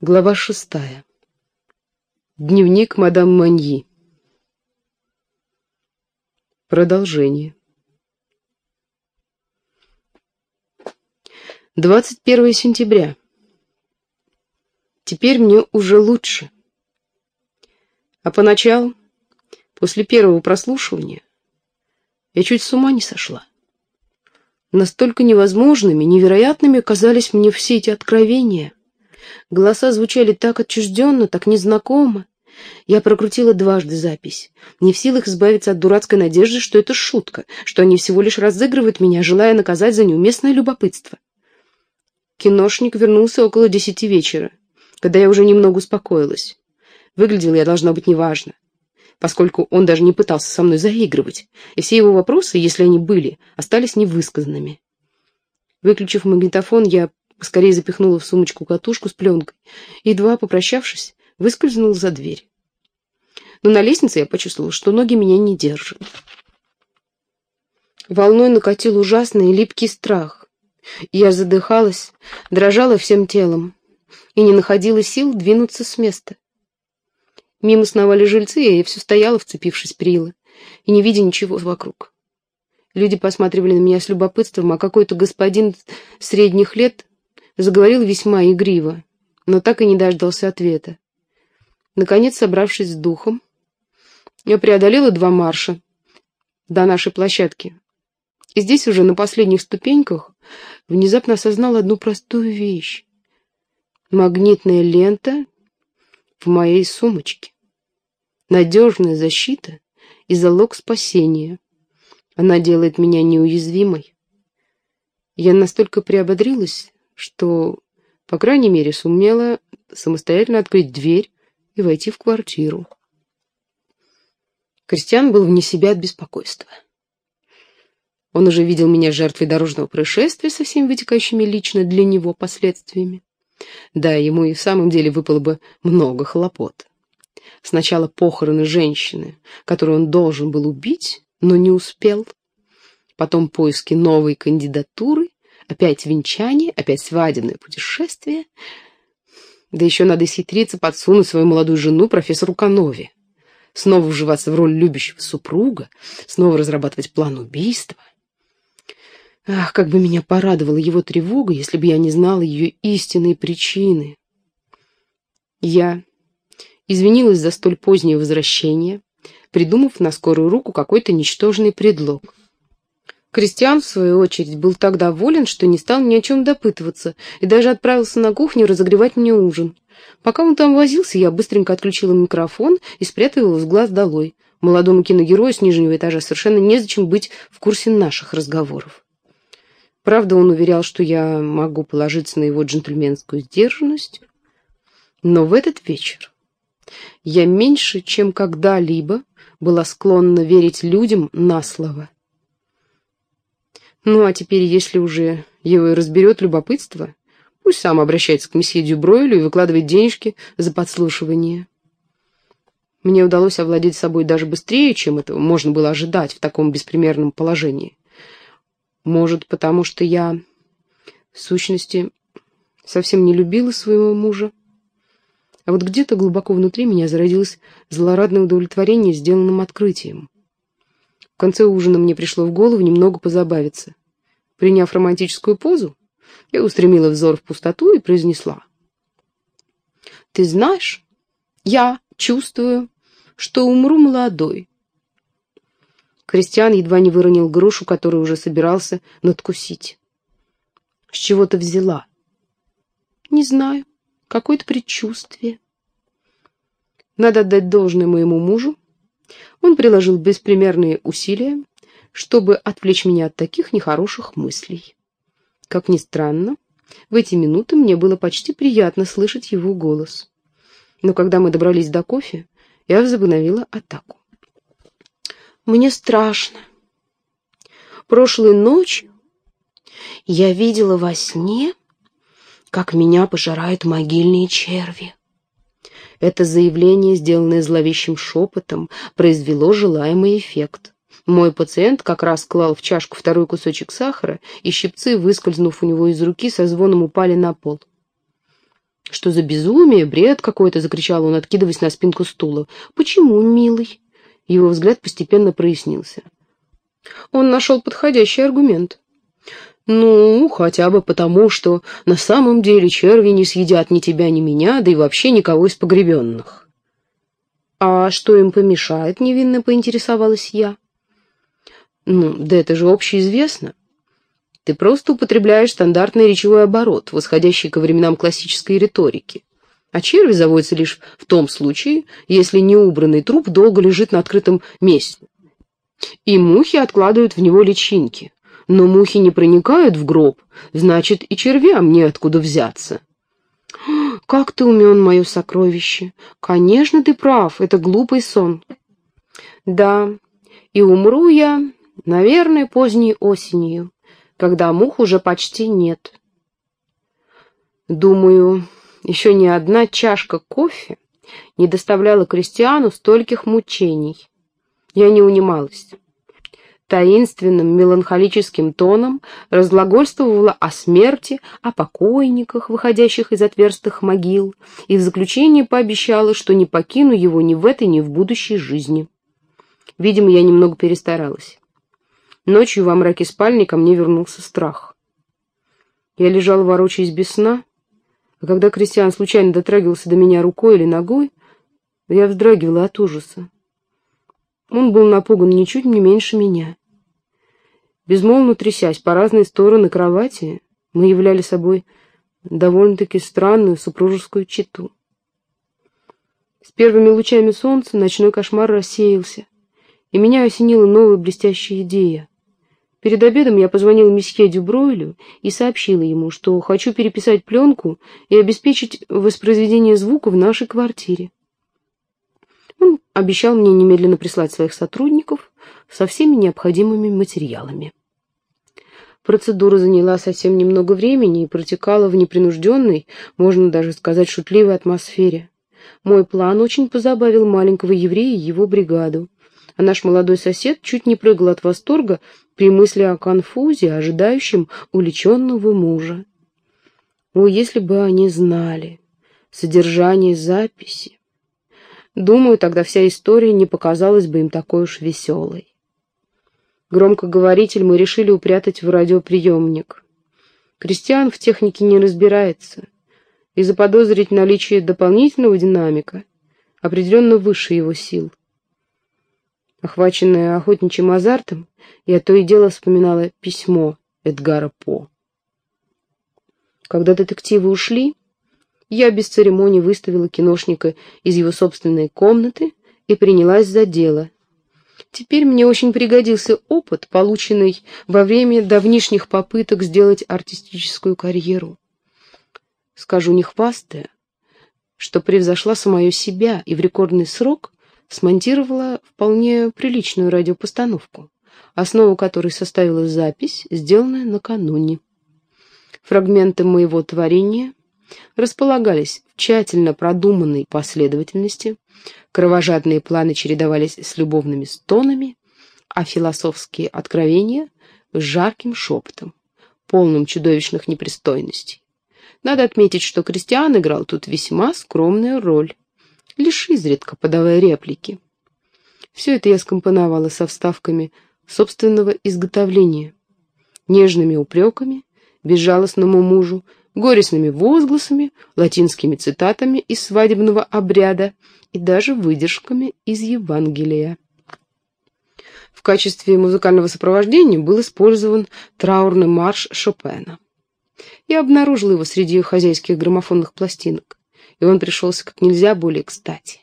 Глава шестая. Дневник мадам Маньи. Продолжение. 21 сентября. Теперь мне уже лучше. А поначалу, после первого прослушивания, я чуть с ума не сошла. Настолько невозможными, невероятными казались мне все эти откровения. Голоса звучали так отчужденно, так незнакомо. Я прокрутила дважды запись, не в силах избавиться от дурацкой надежды, что это шутка, что они всего лишь разыгрывают меня, желая наказать за неуместное любопытство. Киношник вернулся около десяти вечера, когда я уже немного успокоилась. Выглядела я, должна быть, неважно, поскольку он даже не пытался со мной заигрывать, и все его вопросы, если они были, остались невысказанными. Выключив магнитофон, я поскорее запихнула в сумочку катушку с пленкой и, едва попрощавшись, выскользнула за дверь. Но на лестнице я почувствовала, что ноги меня не держат. Волной накатил ужасный липкий страх. Я задыхалась, дрожала всем телом и не находила сил двинуться с места. Мимо сновали жильцы, и я все стояла, вцепившись в перила, и не видя ничего вокруг. Люди посматривали на меня с любопытством, а какой-то господин средних лет заговорил весьма игриво, но так и не дождался ответа. Наконец, собравшись с духом, я преодолела два марша до нашей площадки. И здесь уже на последних ступеньках внезапно осознала одну простую вещь. Магнитная лента в моей сумочке. Надежная защита и залог спасения. Она делает меня неуязвимой. Я настолько приободрилась, что, по крайней мере, сумела самостоятельно открыть дверь и войти в квартиру. Кристиан был вне себя от беспокойства. Он уже видел меня жертвой дорожного происшествия со всеми вытекающими лично для него последствиями. Да, ему и в самом деле выпало бы много хлопот. Сначала похороны женщины, которую он должен был убить, но не успел. Потом поиски новой кандидатуры, опять венчание, опять свадебное путешествие. Да еще надо схитриться подсунуть свою молодую жену профессору Канове. Снова вживаться в роль любящего супруга, снова разрабатывать план убийства. Ах, как бы меня порадовала его тревога, если бы я не знала ее истинной причины. Я извинилась за столь позднее возвращение, придумав на скорую руку какой-то ничтожный предлог. Кристиан, в свою очередь, был так доволен, что не стал ни о чем допытываться и даже отправился на кухню разогревать мне ужин. Пока он там возился, я быстренько отключила микрофон и спрятала его с глаз долой. Молодому киногерою с нижнего этажа совершенно незачем быть в курсе наших разговоров. Правда, он уверял, что я могу положиться на его джентльменскую сдержанность, но в этот вечер я меньше, чем когда-либо, была склонна верить людям на слово. Ну, а теперь, если уже его и разберет любопытство, пусть сам обращается к месье Дюбройлю и выкладывает денежки за подслушивание. Мне удалось овладеть собой даже быстрее, чем этого можно было ожидать в таком беспримерном положении. Может, потому что я, в сущности, совсем не любила своего мужа. А вот где-то глубоко внутри меня зародилось злорадное удовлетворение сделанным открытием. В конце ужина мне пришло в голову немного позабавиться. Приняв романтическую позу, я устремила взор в пустоту и произнесла. «Ты знаешь, я чувствую, что умру молодой, Кристиан едва не выронил грушу, которую уже собирался надкусить. «С чего ты взяла?» «Не знаю. Какое-то предчувствие». Надо отдать должное моему мужу. Он приложил беспримерные усилия, чтобы отвлечь меня от таких нехороших мыслей. Как ни странно, в эти минуты мне было почти приятно слышать его голос. Но когда мы добрались до кофе, я возобновила атаку. Мне страшно. Прошлой ночью я видела во сне, как меня пожирают могильные черви. Это заявление, сделанное зловещим шепотом, произвело желаемый эффект. Мой пациент как раз клал в чашку второй кусочек сахара, и щипцы, выскользнув у него из руки, со звоном упали на пол. «Что за безумие, бред какой-то!» — закричал он, откидываясь на спинку стула. «Почему, милый?» Его взгляд постепенно прояснился. Он нашел подходящий аргумент. «Ну, хотя бы потому, что на самом деле черви не съедят ни тебя, ни меня, да и вообще никого из погребенных». «А что им помешает?» — невинно поинтересовалась я. «Ну, да это же общеизвестно. Ты просто употребляешь стандартный речевой оборот, восходящий ко временам классической риторики. А черви заводятся лишь в том случае, если неубранный труп долго лежит на открытом месте. И мухи откладывают в него личинки. Но мухи не проникают в гроб, значит, и червям неоткуда взяться. «Как ты умен, мое сокровище! Конечно, ты прав, это глупый сон». «Да, и умру я, наверное, поздней осенью когда мух уже почти нет. Думаю, еще ни одна чашка кофе не доставляла крестьяну стольких мучений. Я не унималась. Таинственным меланхолическим тоном разглагольствовала о смерти, о покойниках, выходящих из отверстых могил, и в заключение пообещала, что не покину его ни в этой, ни в будущей жизни. Видимо, я немного перестаралась. Ночью во мраке спальни ко мне вернулся страх. Я лежала, ворочаясь без сна, а когда Кристиан случайно дотрагивался до меня рукой или ногой, я вздрагивала от ужаса. Он был напуган ничуть не меньше меня. Безмолвно трясясь по разные стороны кровати, мы являли собой довольно-таки странную супружескую чету. С первыми лучами солнца ночной кошмар рассеялся, и меня осенила новая блестящая идея. Перед обедом я позвонила месье Дюбройлю и сообщила ему, что хочу переписать пленку и обеспечить воспроизведение звука в нашей квартире. Он обещал мне немедленно прислать своих сотрудников со всеми необходимыми материалами. Процедура заняла совсем немного времени и протекала в непринужденной, можно даже сказать, шутливой атмосфере. Мой план очень позабавил маленького еврея и его бригаду а наш молодой сосед чуть не прыгал от восторга при мысли о конфузе, ожидающем уличенного мужа. О, если бы они знали содержание записи! Думаю, тогда вся история не показалась бы им такой уж веселой. Громкоговоритель мы решили упрятать в радиоприемник. Кристиан в технике не разбирается, и заподозрить наличие дополнительного динамика определенно выше его сил. Охваченная охотничьим азартом, я то и дело вспоминала письмо Эдгара По. Когда детективы ушли, я без церемоний выставила киношника из его собственной комнаты и принялась за дело. Теперь мне очень пригодился опыт, полученный во время давнишних попыток сделать артистическую карьеру. Скажу не хвастая, что превзошла самое себя и в рекордный срок смонтировала вполне приличную радиопостановку, основу которой составила запись, сделанная накануне. Фрагменты моего творения располагались в тщательно продуманной последовательности, кровожадные планы чередовались с любовными стонами, а философские откровения — с жарким шепотом, полным чудовищных непристойностей. Надо отметить, что Кристиан играл тут весьма скромную роль лишь изредка подавая реплики. Все это я скомпоновала со вставками собственного изготовления, нежными упреками, безжалостному мужу, горестными возгласами, латинскими цитатами из свадебного обряда и даже выдержками из Евангелия. В качестве музыкального сопровождения был использован траурный марш Шопена. Я обнаружила его среди хозяйских граммофонных пластинок и он пришелся как нельзя более кстати.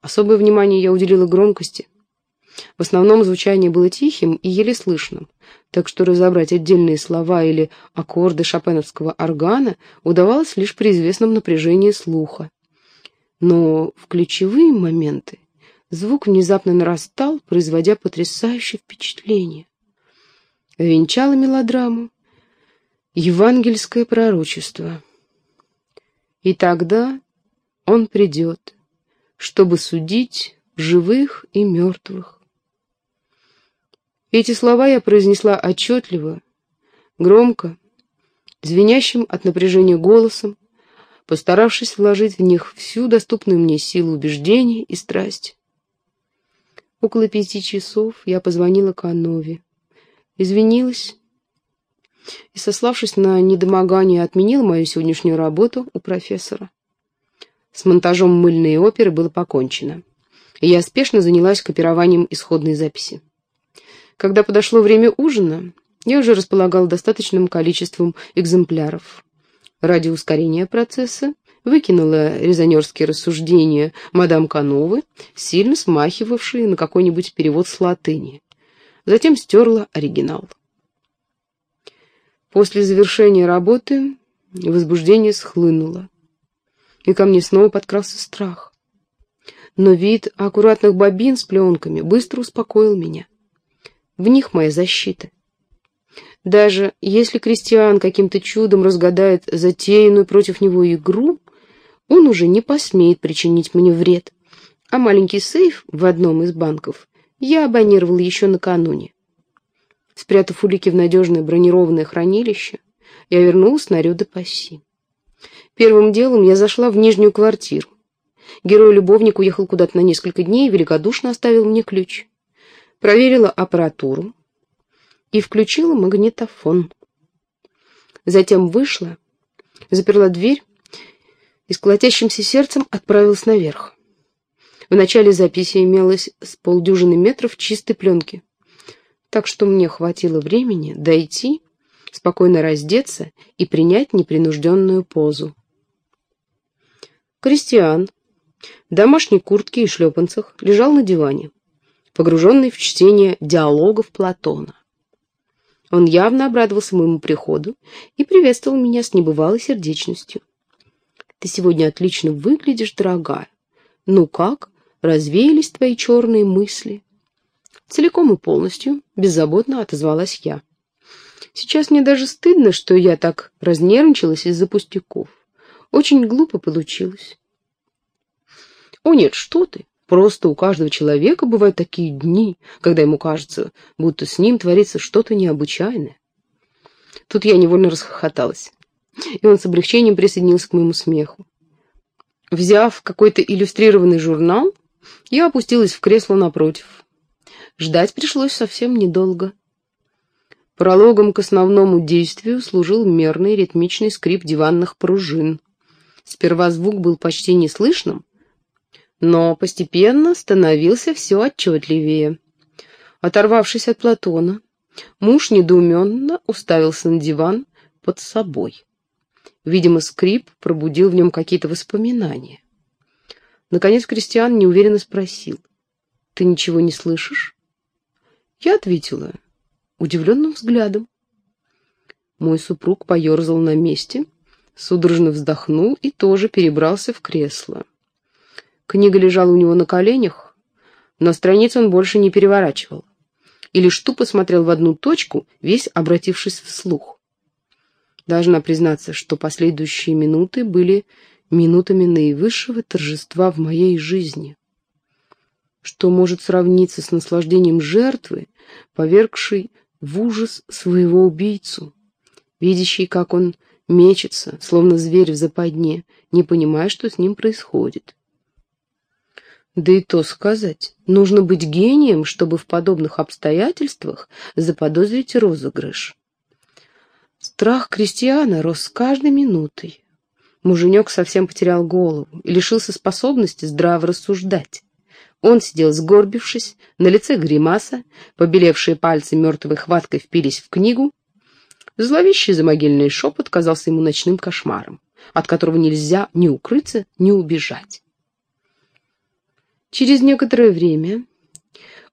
Особое внимание я уделила громкости. В основном звучание было тихим и еле слышным, так что разобрать отдельные слова или аккорды шопеновского органа удавалось лишь при известном напряжении слуха. Но в ключевые моменты звук внезапно нарастал, производя потрясающее впечатление. Венчало мелодраму евангельское пророчество — и тогда он придет, чтобы судить живых и мертвых. Эти слова я произнесла отчетливо, громко, звенящим от напряжения голосом, постаравшись вложить в них всю доступную мне силу убеждений и страсти. Около пяти часов я позвонила Канове, извинилась и, сославшись на недомогание, отменила мою сегодняшнюю работу у профессора. С монтажом мыльной оперы было покончено, и я спешно занялась копированием исходной записи. Когда подошло время ужина, я уже располагал достаточным количеством экземпляров. Ради ускорения процесса выкинула резонерские рассуждения мадам Кановы, сильно смахивавшие на какой-нибудь перевод с латыни. Затем стерла оригинал. После завершения работы возбуждение схлынуло, и ко мне снова подкрался страх. Но вид аккуратных бобин с пленками быстро успокоил меня. В них моя защита. Даже если Кристиан каким-то чудом разгадает затеянную против него игру, он уже не посмеет причинить мне вред. А маленький сейф в одном из банков я абонировал еще накануне. Спрятав улики в надежное бронированное хранилище, я вернулась на Рю-де-Пасси. Первым делом я зашла в нижнюю квартиру. Герой-любовник уехал куда-то на несколько дней и великодушно оставил мне ключ. Проверила аппаратуру, и включила магнитофон. Затем вышла, заперла дверь и с колотящимся сердцем отправилась наверх. В начале записи имелось с полдюжины метров чистой пленки, так что мне хватило времени дойти, спокойно раздеться и принять непринужденную позу. Кристиан в домашней куртке и шлепанцах лежал на диване, погруженный в чтение диалогов Платона. Он явно обрадовался моему приходу и приветствовал меня с небывалой сердечностью. «Ты сегодня отлично выглядишь, дорогая. Ну как, развеялись твои черные мысли?» Целиком и полностью, беззаботно отозвалась я. Сейчас мне даже стыдно, что я так разнервничалась из-за пустяков. Очень глупо получилось. «О нет, что ты! Просто у каждого человека бывают такие дни, когда ему кажется, будто с ним творится что-то необычайное. Тут я невольно расхохоталась, и он с облегчением присоединился к моему смеху. Взяв какой-то иллюстрированный журнал, я опустилась в кресло напротив. Ждать пришлось совсем недолго. Прологом к основному действию служил мерный ритмичный скрип диванных пружин. Сперва звук был почти неслышным, но постепенно становился все отчетливее. Оторвавшись от Платона, муж недоуменно уставился на диван под собой. Видимо, скрип пробудил в нем какие-то воспоминания. Наконец Кристиан неуверенно спросил, «Ты ничего не слышишь?» Я ответила удивленным взглядом. Мой супруг поерзал на месте, судорожно вздохнул и тоже перебрался в кресло. Книга лежала у него на коленях, но страниц он больше не переворачивал и лишь тупо смотрел в одну точку, весь обратившись вслух. Должна признаться, что последующие минуты были минутами наивысшего торжества в моей жизни. Что может сравниться с наслаждением жертвы, повергшей в ужас своего убийцу, видящей, как он мечется, словно зверь в западне, не понимая, что с ним происходит. Да и то сказать, нужно быть гением, чтобы в подобных обстоятельствах заподозрить розыгрыш. Страх крестьяна рос с каждой минутой. Муженек совсем потерял голову и лишился способности здраво рассуждать. Он сидел сгорбившись, на лице гримаса, побелевшие пальцы мертвой хваткой впились в книгу. Зловещий замогильный шепот казался ему ночным кошмаром, от которого нельзя ни укрыться, ни убежать. Через некоторое время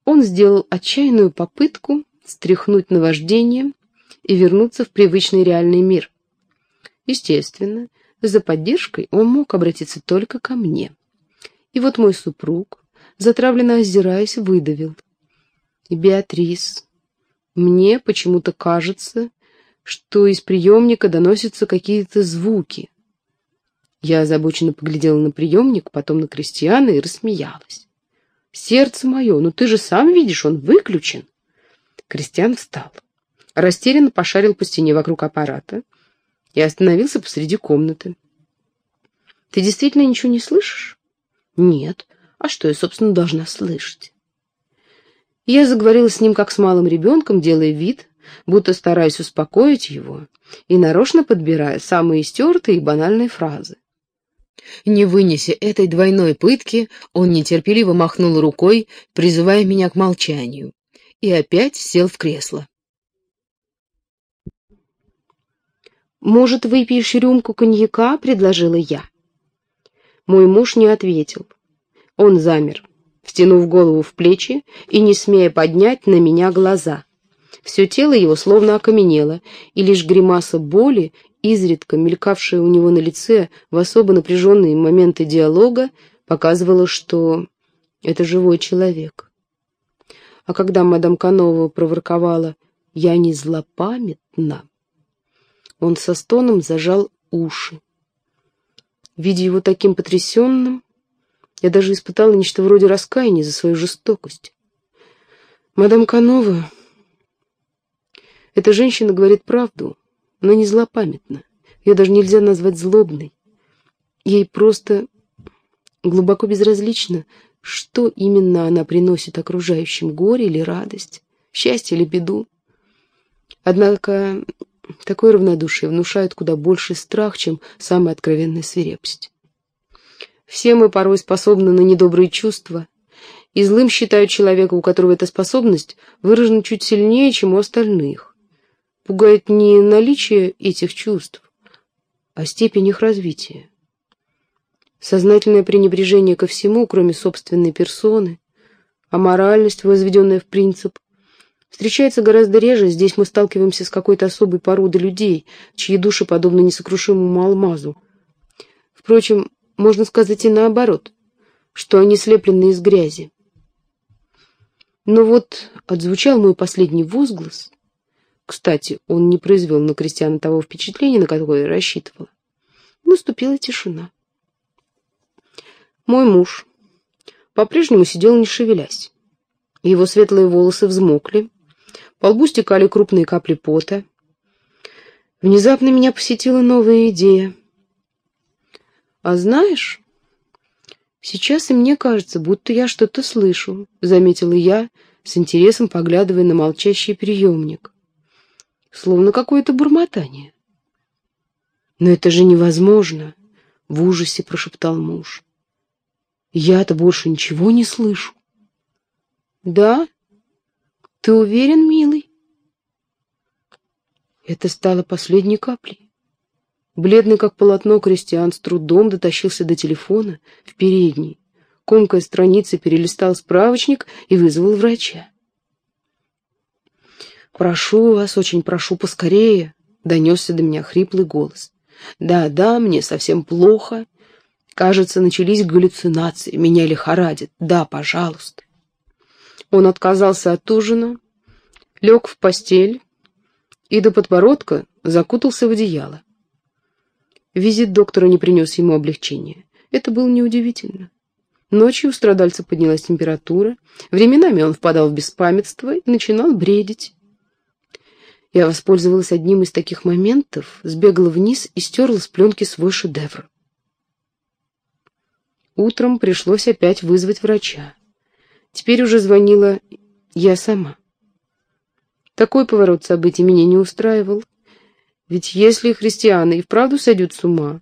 он сделал отчаянную попытку стряхнуть наваждение и вернуться в привычный реальный мир. Естественно, за поддержкой он мог обратиться только ко мне. И вот мой супруг, затравленно озираясь, выдавил. «Беатрис, мне почему-то кажется, что из приемника доносятся какие-то звуки. Я озабоченно поглядела на приемник, потом на Кристиана и рассмеялась. «Сердце мое, ну ты же сам видишь, он выключен!» Кристиан встал, растерянно пошарил по стене вокруг аппарата и остановился посреди комнаты. Ты действительно ничего не слышишь? Нет. А что я, собственно, должна слышать? Я заговорила с ним как с малым ребенком, делая вид, будто стараясь успокоить его и нарочно подбирая самые стертые и банальные фразы. Не вынеся этой двойной пытки, он нетерпеливо махнул рукой, призывая меня к молчанию, и опять сел в кресло. «Может, выпьешь рюмку коньяка?» — предложила я. Мой муж не ответил. Он замер, втянув голову в плечи и не смея поднять на меня глаза. Все тело его словно окаменело, и лишь гримаса боли, изредка мелькавшая у него на лице в особо напряженные моменты диалога, показывала, что это живой человек. А когда мадам Канова проворковала «Я не злопамятна», он со стоном зажал уши. Видя его таким потрясенным, я даже испытала нечто вроде раскаяния за свою жестокость. Мадам Канова эта женщина говорит правду, но не злопамятна. Ее даже нельзя назвать злобной. Ей просто глубоко безразлично, что именно она приносит окружающим, горе или радость, счастье или беду. Однако такое равнодушие внушает куда больше страх, чем самая откровенная свирепость. Все мы порой способны на недобрые чувства, и злым считают человека, у которого эта способность выражена чуть сильнее, чем у остальных. Пугает не наличие этих чувств, а степень их развития. Сознательное пренебрежение ко всему, кроме собственной персоны, аморальность, возведенная в принцип, встречается гораздо реже, здесь мы сталкиваемся с какой-то особой породой людей, чьи души подобны несокрушимому алмазу. Впрочем, можно сказать и наоборот, что они слеплены из грязи. Но вот отзвучал мой последний возглас, кстати, он не произвел на крестьяна того впечатления, на которое рассчитывала. Наступила тишина. Мой муж по-прежнему сидел, не шевелясь. Его светлые волосы взмокли, по лбу стекали крупные капли пота. Внезапно меня посетила новая идея. «А знаешь, сейчас и мне кажется, будто я что-то слышу», — заметила я, с интересом поглядывая на молчащий приемник словно какое-то бормотание. «Но это же невозможно!» — в ужасе прошептал муж. «Я-то больше ничего не слышу». «Да? Ты уверен, милый?» Это стало последней каплей. Бледный, как полотно, крестьян с трудом дотащился до телефона в передней. Комкая страницы перелистал справочник и вызвал врача. «Прошу вас, очень прошу, поскорее!» — донесся до меня хриплый голос. «Да, да, мне совсем плохо. Кажется, начались галлюцинации, меня лихорадит. Да, пожалуйста». Он отказался от ужина, лег в постель и до подбородка закутался в одеяло. Визит доктора не принес ему облегчения. Это было неудивительно. Ночью у страдальца поднялась температура, временами он впадал в беспамятство и начинал бредить. Я воспользовалась одним из таких моментов, сбегала вниз и стерла с пленки свой шедевр. Утром пришлось опять вызвать врача. Теперь уже звонила я сама. Такой поворот событий меня не устраивал. Ведь если христианы и вправду сойдет с ума,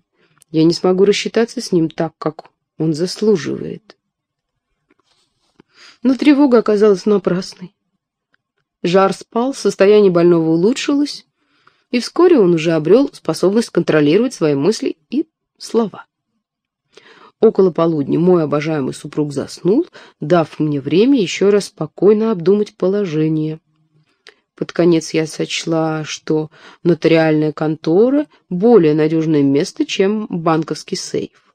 я не смогу рассчитаться с ним так, как он заслуживает. Но тревога оказалась напрасной. Жар спал, состояние больного улучшилось, и вскоре он уже обрел способность контролировать свои мысли и слова. Около полудня мой обожаемый супруг заснул, дав мне время еще раз спокойно обдумать положение. Под конец я сочла, что нотариальная контора — более надежное место, чем банковский сейф,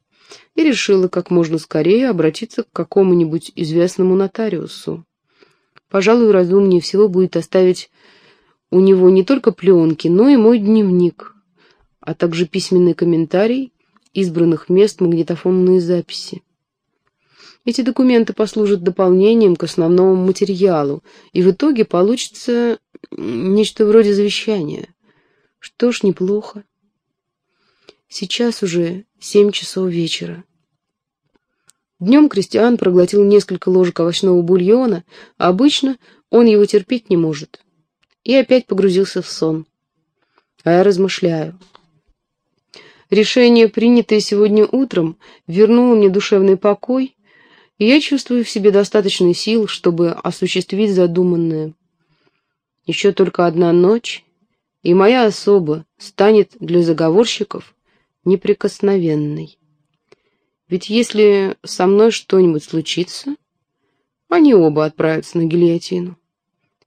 и решила как можно скорее обратиться к какому-нибудь известному нотариусу. Пожалуй, разумнее всего будет оставить у него не только пленки, но и мой дневник, а также письменный комментарий избранных мест магнитофонные записи. Эти документы послужат дополнением к основному материалу, и в итоге получится нечто вроде завещания. Что ж, неплохо. Сейчас уже семь часов вечера. Днем Кристиан проглотил несколько ложек овощного бульона, а обычно он его терпеть не может. И опять погрузился в сон. А я размышляю. Решение, принятое сегодня утром, вернуло мне душевный покой, и я чувствую в себе достаточно сил, чтобы осуществить задуманное. Еще только одна ночь, и моя особа станет для заговорщиков неприкосновенной. Ведь если со мной что-нибудь случится, они оба отправятся на гильотину.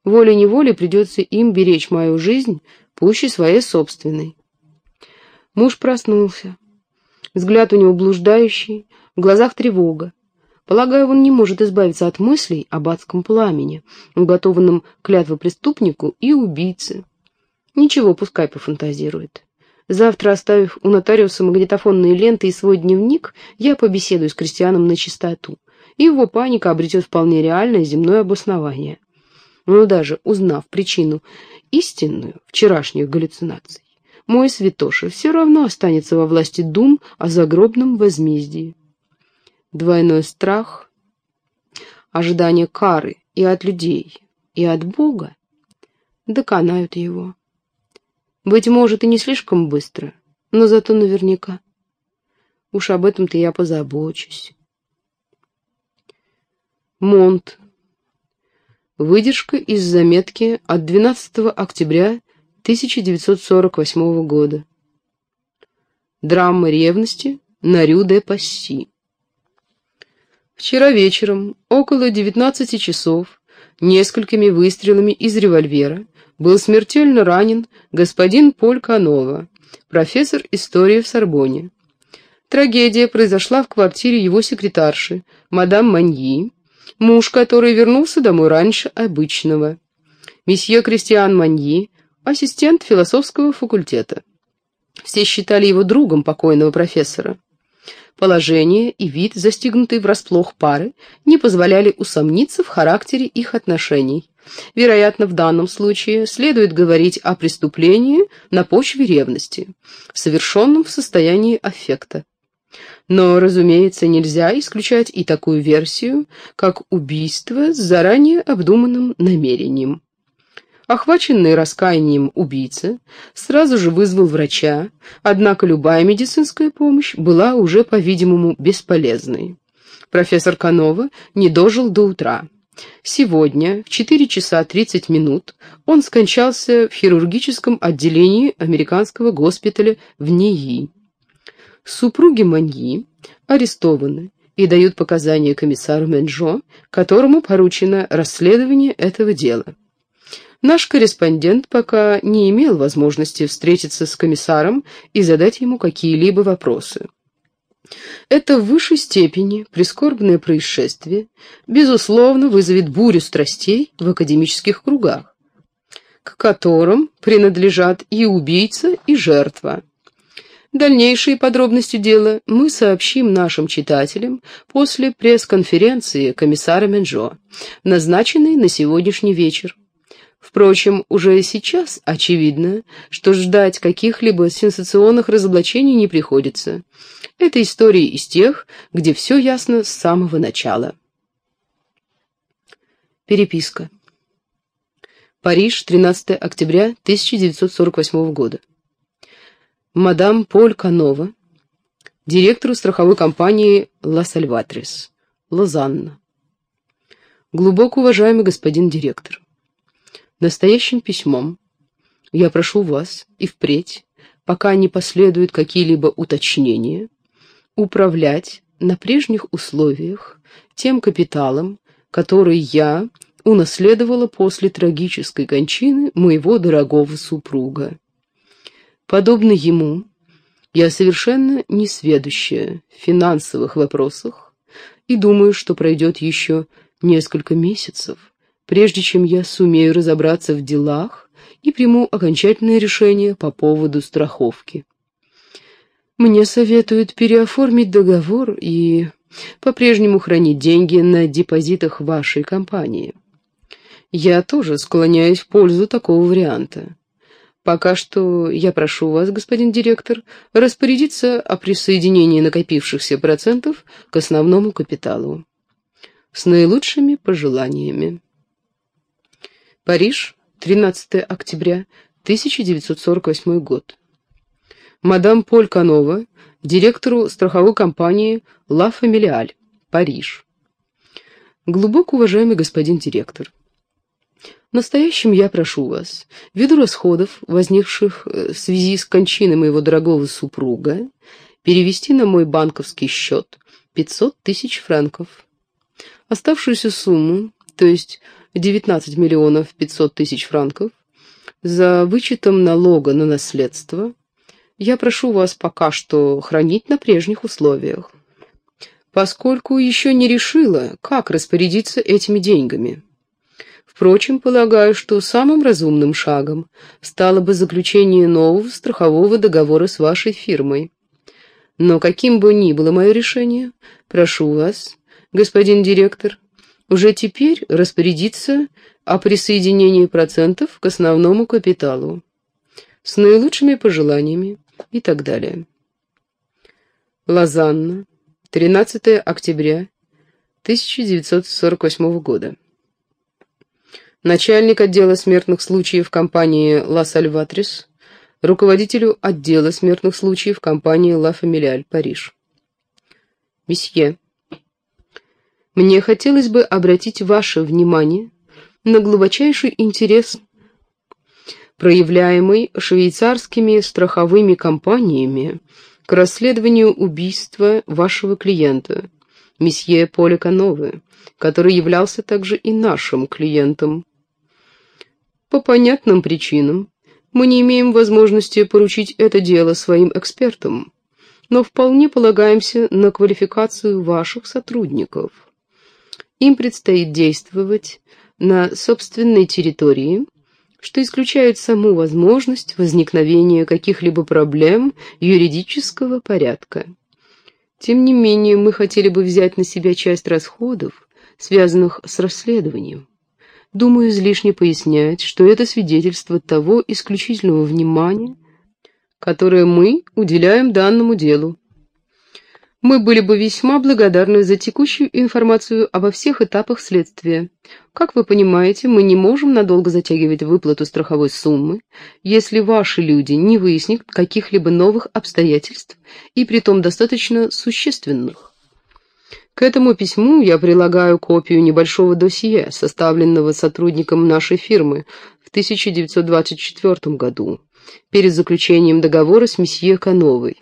Волей-неволей придется им беречь мою жизнь, пуще своей собственной. Муж проснулся. Взгляд у него блуждающий, в глазах тревога. Полагаю, он не может избавиться от мыслей об адском пламени, уготованном клятвопреступнику и убийце. Ничего, пускай пофантазирует. Завтра, оставив у нотариуса магнитофонные ленты и свой дневник, я побеседую с крестьяном на чистоту, и его паника обретет вполне реальное земное обоснование. Но даже узнав причину истинную вчерашних галлюцинаций, мой святоша все равно останется во власти дум о загробном возмездии. Двойной страх, ожидание кары и от людей, и от Бога доконают его. Быть может, и не слишком быстро, но зато наверняка. Уж об этом-то я позабочусь. Монт. Выдержка из заметки от 12 октября 1948 года. Драма ревности на Рю-де-Пасси. Вчера вечером, около 19 часов, несколькими выстрелами из револьвера был смертельно ранен господин Поль Канова, профессор истории в Сорбоне. Трагедия произошла в квартире его секретарши, мадам Маньи, муж которой вернулся домой раньше обычного. Месье Кристиан Маньи ассистент философского факультета. Все считали его другом покойного профессора. Положение и вид, застигнутые врасплох пары, не позволяли усомниться в характере их отношений. Вероятно, в данном случае следует говорить о преступлении на почве ревности, совершенном в состоянии аффекта. Но, разумеется, нельзя исключать и такую версию, как убийство с заранее обдуманным намерением. Охваченный раскаянием убийца сразу же вызвал врача, однако любая медицинская помощь была уже, по-видимому, бесполезной. Профессор Канова не дожил до утра. Сегодня в 4 часа 30 минут он скончался в хирургическом отделении американского госпиталя в НИИ. Супруги Маньи арестованы и дают показания комиссару Менжо, которому поручено расследование этого дела. Наш корреспондент пока не имел возможности встретиться с комиссаром и задать ему какие-либо вопросы. Это в высшей степени прискорбное происшествие, безусловно, вызовет бурю страстей в академических кругах, к которым принадлежат и убийца, и жертва. Дальнейшие подробности дела мы сообщим нашим читателям после пресс-конференции комиссара Менжо, назначенной на сегодняшний вечер. Впрочем, уже сейчас очевидно, что ждать каких-либо сенсационных разоблачений не приходится. Это история из тех, где все ясно с самого начала. Переписка. Париж, 13 октября 1948 года. Мадам Поль Канова, директору страховой компании «Ла Сальватрис», Лозанна. Глубоко уважаемый господин директор, Настоящим письмом я прошу вас и впредь, пока не последуют какие-либо уточнения, управлять на прежних условиях тем капиталом, который я унаследовала после трагической кончины моего дорогого супруга. Подобно ему, я совершенно несведущая в финансовых вопросах и думаю, что пройдет еще несколько месяцев, прежде чем я сумею разобраться в делах и приму окончательное решение по поводу страховки. Мне советуют переоформить договор и по-прежнему хранить деньги на депозитах вашей компании. Я тоже склоняюсь в пользу такого варианта. Пока что я прошу вас, господин директор, распорядиться о присоединении накопившихся процентов к основному капиталу. С наилучшими пожеланиями. Париж, 13 октября 1948 год. Мадам Поль Канова, директору страховой компании «Ла Фамилиаль», Париж. Глубоко уважаемый господин директор, настоящем я прошу вас, ввиду расходов, возникших э, в связи с кончиной моего дорогого супруга, перевести на мой банковский счет 500 тысяч франков. Оставшуюся сумму, то есть 19 миллионов 500 тысяч франков, за вычетом налога на наследство, я прошу вас пока что хранить на прежних условиях, поскольку еще не решила, как распорядиться этими деньгами. Впрочем, полагаю, что самым разумным шагом стало бы заключение нового страхового договора с вашей фирмой. Но каким бы ни было мое решение, прошу вас, господин директор, уже теперь распорядиться о присоединении процентов к основному капиталу. С наилучшими пожеланиями и так далее. Лозанна, 13 октября 1948 года. Начальник отдела смертных случаев компании «Ла Сальватрис», руководителю отдела смертных случаев компании «Ла Фамилиаль», Париж. Месье, мне хотелось бы обратить ваше внимание на глубочайший интерес проявляемый швейцарскими страховыми компаниями к расследованию убийства вашего клиента, месье Поля Кановы, который являлся также и нашим клиентом. По понятным причинам мы не имеем возможности поручить это дело своим экспертам, но вполне полагаемся на квалификацию ваших сотрудников. Им предстоит действовать на собственной территории, что исключает саму возможность возникновения каких-либо проблем юридического порядка. Тем не менее, мы хотели бы взять на себя часть расходов, связанных с расследованием. Думаю, излишне пояснять, что это свидетельство того исключительного внимания, которое мы уделяем данному делу. Мы были бы весьма благодарны за текущую информацию обо всех этапах следствия. Как вы понимаете, мы не можем надолго затягивать выплату страховой суммы, если ваши люди не выяснят каких-либо новых обстоятельств, и притом достаточно существенных. К этому письму я прилагаю копию небольшого досье, составленного сотрудником нашей фирмы в 1924 году, перед заключением договора с месье Кановой.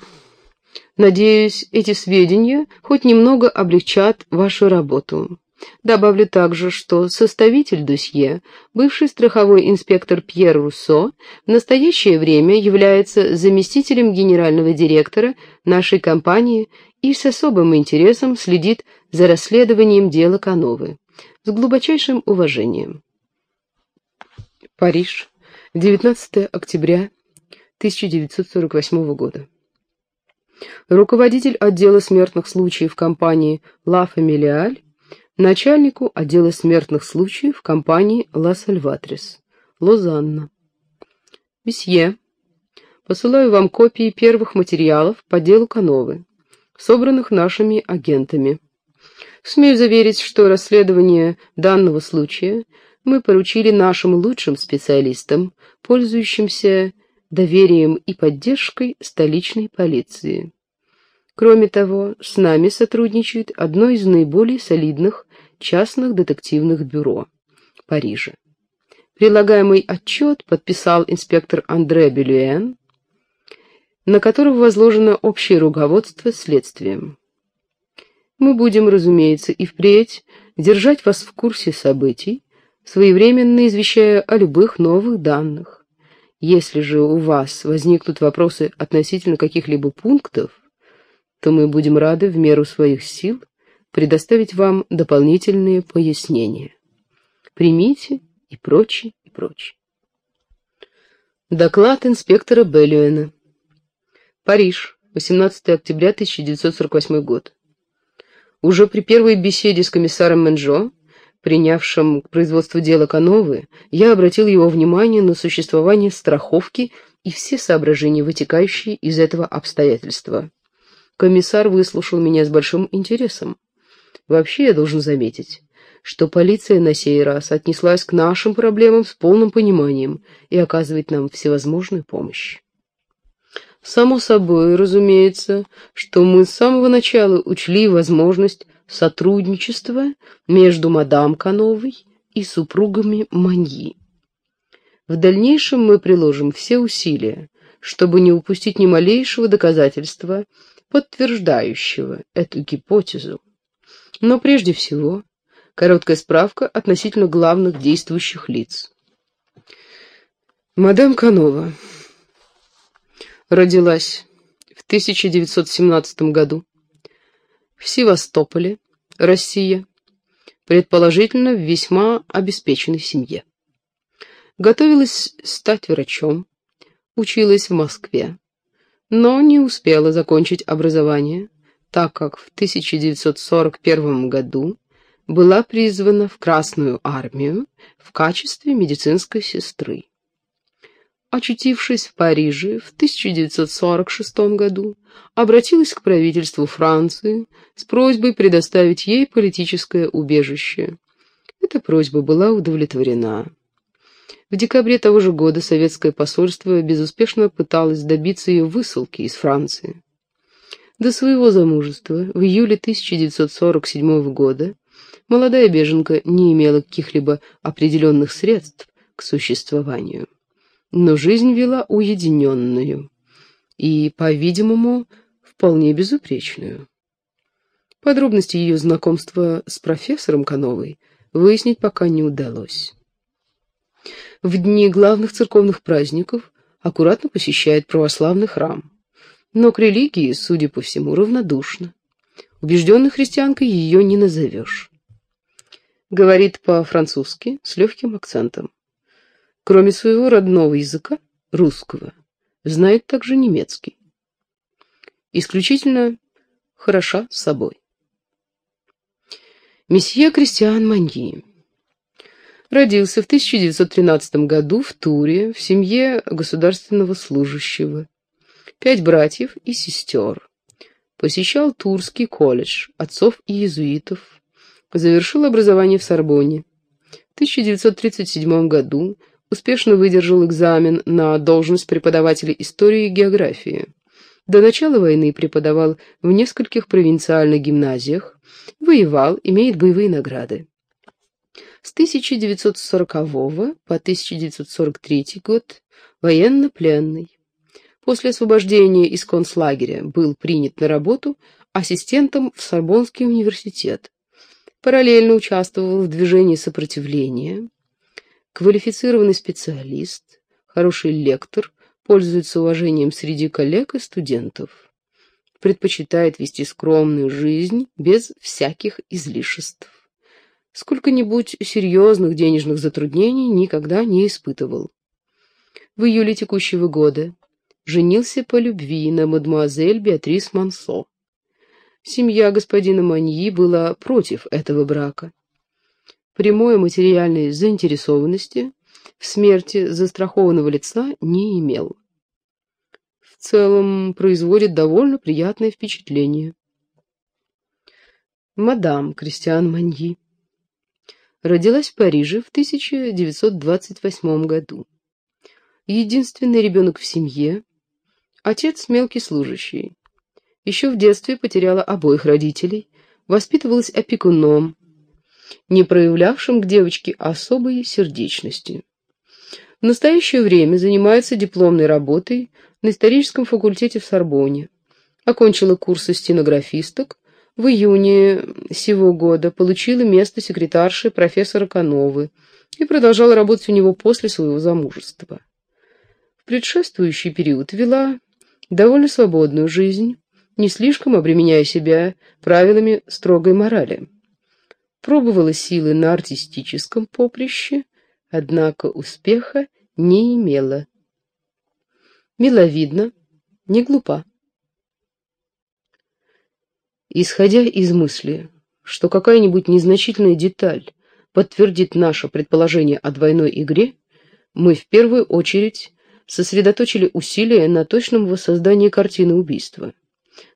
Надеюсь, эти сведения хоть немного облегчат вашу работу. Добавлю также, что составитель досье, бывший страховой инспектор Пьер Руссо, в настоящее время является заместителем генерального директора нашей компании и с особым интересом следит за расследованием дела Кановы. С глубочайшим уважением. Париж, 19 октября 1948 года руководитель отдела смертных случаев компании «Ла Фамилиаль», начальнику отдела смертных случаев компании «Ла Сальватрис», Лозанна. Месье, посылаю вам копии первых материалов по делу Кановы, собранных нашими агентами. Смею заверить, что расследование данного случая мы поручили нашим лучшим специалистам, пользующимся доверием и поддержкой столичной полиции. Кроме того, с нами сотрудничает одно из наиболее солидных частных детективных бюро Парижа. Прилагаемый отчет подписал инспектор Андре Белюэн, на которого возложено общее руководство следствием. Мы будем, разумеется, и впредь держать вас в курсе событий, своевременно извещая о любых новых данных. Если же у вас возникнут вопросы относительно каких-либо пунктов, то мы будем рады в меру своих сил предоставить вам дополнительные пояснения. Примите и прочее, и прочее. Доклад инспектора Беллиуэна. Париж, 18 октября 1948 год. Уже при первой беседе с комиссаром Менжо принявшем к производству дела Кановы, я обратил его внимание на существование страховки и все соображения, вытекающие из этого обстоятельства. Комиссар выслушал меня с большим интересом. Вообще, я должен заметить, что полиция на сей раз отнеслась к нашим проблемам с полным пониманием и оказывает нам всевозможную помощь. Само собой, разумеется, что мы с самого начала учли возможность сотрудничества между мадам Кановой и супругами Маньи. В дальнейшем мы приложим все усилия, чтобы не упустить ни малейшего доказательства, подтверждающего эту гипотезу. Но прежде всего, короткая справка относительно главных действующих лиц. Мадам Канова родилась в 1917 году в Севастополе, Россия, предположительно в весьма обеспеченной семье. Готовилась стать врачом, училась в Москве, но не успела закончить образование, так как в 1941 году была призвана в Красную армию в качестве медицинской сестры. Очутившись в Париже в 1946 году, обратилась к правительству Франции с просьбой предоставить ей политическое убежище. Эта просьба была удовлетворена. В декабре того же года советское посольство безуспешно пыталось добиться ее высылки из Франции. До своего замужества, в июле 1947 года, молодая беженка не имела каких-либо определенных средств к существованию но жизнь вела уединенную и, по-видимому, вполне безупречную. Подробности ее знакомства с профессором Кановой выяснить пока не удалось. В дни главных церковных праздников аккуратно посещает православный храм, но к религии, судя по всему, равнодушна. Убежденной христианкой ее не назовешь. Говорит по-французски с легким акцентом. Кроме своего родного языка, русского, знает также немецкий. Исключительно хороша собой. Месье Кристиан Маньи родился в 1913 году в Туре в семье государственного служащего. Пять братьев и сестер. Посещал Турский колледж отцов и иезуитов. Завершил образование в Сорбоне. В 1937 году успешно выдержал экзамен на должность преподавателя истории и географии. До начала войны преподавал в нескольких провинциальных гимназиях, воевал, имеет боевые награды. С 1940 по 1943 год военно-пленный. После освобождения из концлагеря был принят на работу ассистентом в Сорбонский университет. Параллельно участвовал в движении сопротивления, Квалифицированный специалист, хороший лектор, пользуется уважением среди коллег и студентов. Предпочитает вести скромную жизнь без всяких излишеств. Сколько-нибудь серьезных денежных затруднений никогда не испытывал. В июле текущего года женился по любви на мадемуазель Беатрис Мансо. Семья господина Маньи была против этого брака прямой материальной заинтересованности в смерти застрахованного лица не имел. В целом производит довольно приятное впечатление. Мадам Кристиан Маньи родилась в Париже в 1928 году. Единственный ребенок в семье, отец мелкий служащий. Еще в детстве потеряла обоих родителей, воспитывалась опекуном, не проявлявшим к девочке особой сердечности. В настоящее время занимается дипломной работой на историческом факультете в Сорбоне. Окончила курсы стенографисток. В июне сего года получила место секретарши профессора Кановы и продолжала работать у него после своего замужества. В предшествующий период вела довольно свободную жизнь, не слишком обременяя себя правилами строгой морали. Пробовала силы на артистическом поприще, однако успеха не имела. Миловидна, не глупа. Исходя из мысли, что какая-нибудь незначительная деталь подтвердит наше предположение о двойной игре, мы в первую очередь сосредоточили усилия на точном воссоздании картины убийства.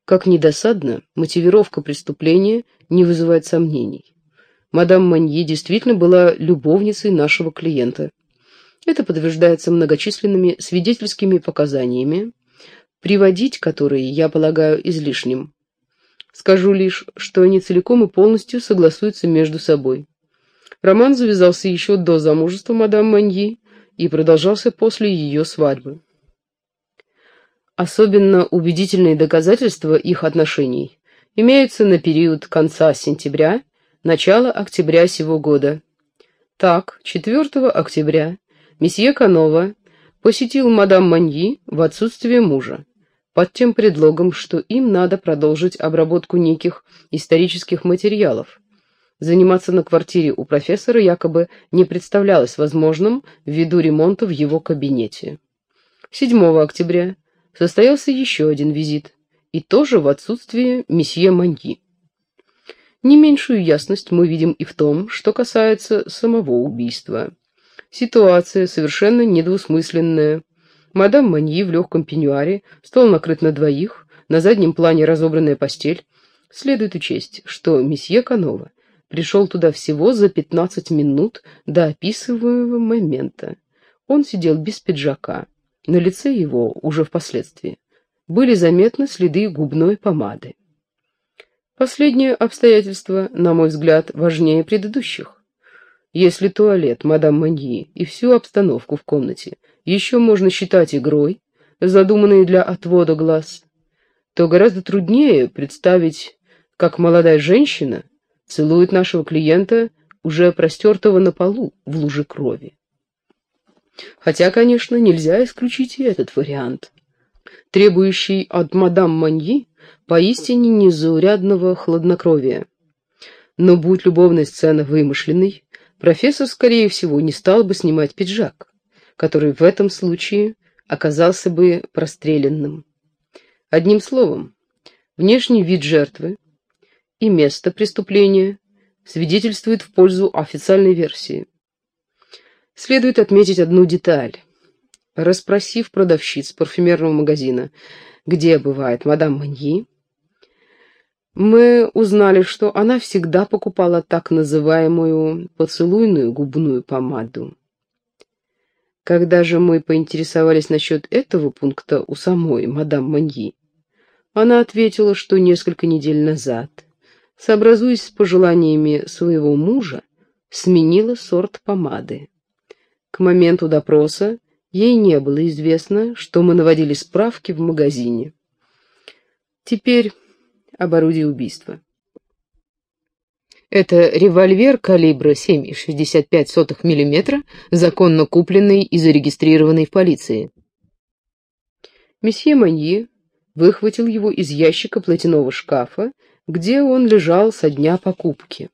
Как недосадно, мотивировка преступления не вызывает сомнений. Мадам Маньи действительно была любовницей нашего клиента. Это подтверждается многочисленными свидетельскими показаниями, приводить которые, я полагаю, излишним. Скажу лишь, что они целиком и полностью согласуются между собой. Роман завязался еще до замужества мадам Маньи и продолжался после ее свадьбы. Особенно убедительные доказательства их отношений имеются на период конца сентября, начала октября сего года. Так, 4 октября месье Канова посетил мадам Маньи в отсутствие мужа, под тем предлогом, что им надо продолжить обработку неких исторических материалов. Заниматься на квартире у профессора якобы не представлялось возможным ввиду ремонта в его кабинете. 7 октября состоялся еще один визит, и тоже в отсутствие месье Маньи. Не меньшую ясность мы видим и в том, что касается самого убийства. Ситуация совершенно недвусмысленная. Мадам Маньи в легком пеньюаре, стол накрыт на двоих, на заднем плане разобранная постель. Следует учесть, что месье Канова пришел туда всего за 15 минут до описываемого момента. Он сидел без пиджака. На лице его, уже впоследствии, были заметны следы губной помады. Последнее обстоятельство, на мой взгляд, важнее предыдущих. Если туалет мадам Маньи и всю обстановку в комнате еще можно считать игрой, задуманной для отвода глаз, то гораздо труднее представить, как молодая женщина целует нашего клиента, уже простертого на полу в луже крови. Хотя, конечно, нельзя исключить и этот вариант, требующий от мадам Маньи поистине незаурядного хладнокровия. Но будь любовная сцена вымышленной, профессор, скорее всего, не стал бы снимать пиджак, который в этом случае оказался бы простреленным. Одним словом, внешний вид жертвы и место преступления свидетельствует в пользу официальной версии. Следует отметить одну деталь. Распросив продавщиц парфюмерного магазина, где бывает мадам Маньи, мы узнали, что она всегда покупала так называемую поцелуйную губную помаду. Когда же мы поинтересовались насчет этого пункта у самой мадам Маньи, она ответила, что несколько недель назад, сообразуясь с пожеланиями своего мужа, сменила сорт помады. К моменту допроса ей не было известно, что мы наводили справки в магазине. Теперь об орудии убийства. Это револьвер калибра 7,65 мм, законно купленный и зарегистрированный в полиции. Месье Маньи выхватил его из ящика платяного шкафа, где он лежал со дня покупки.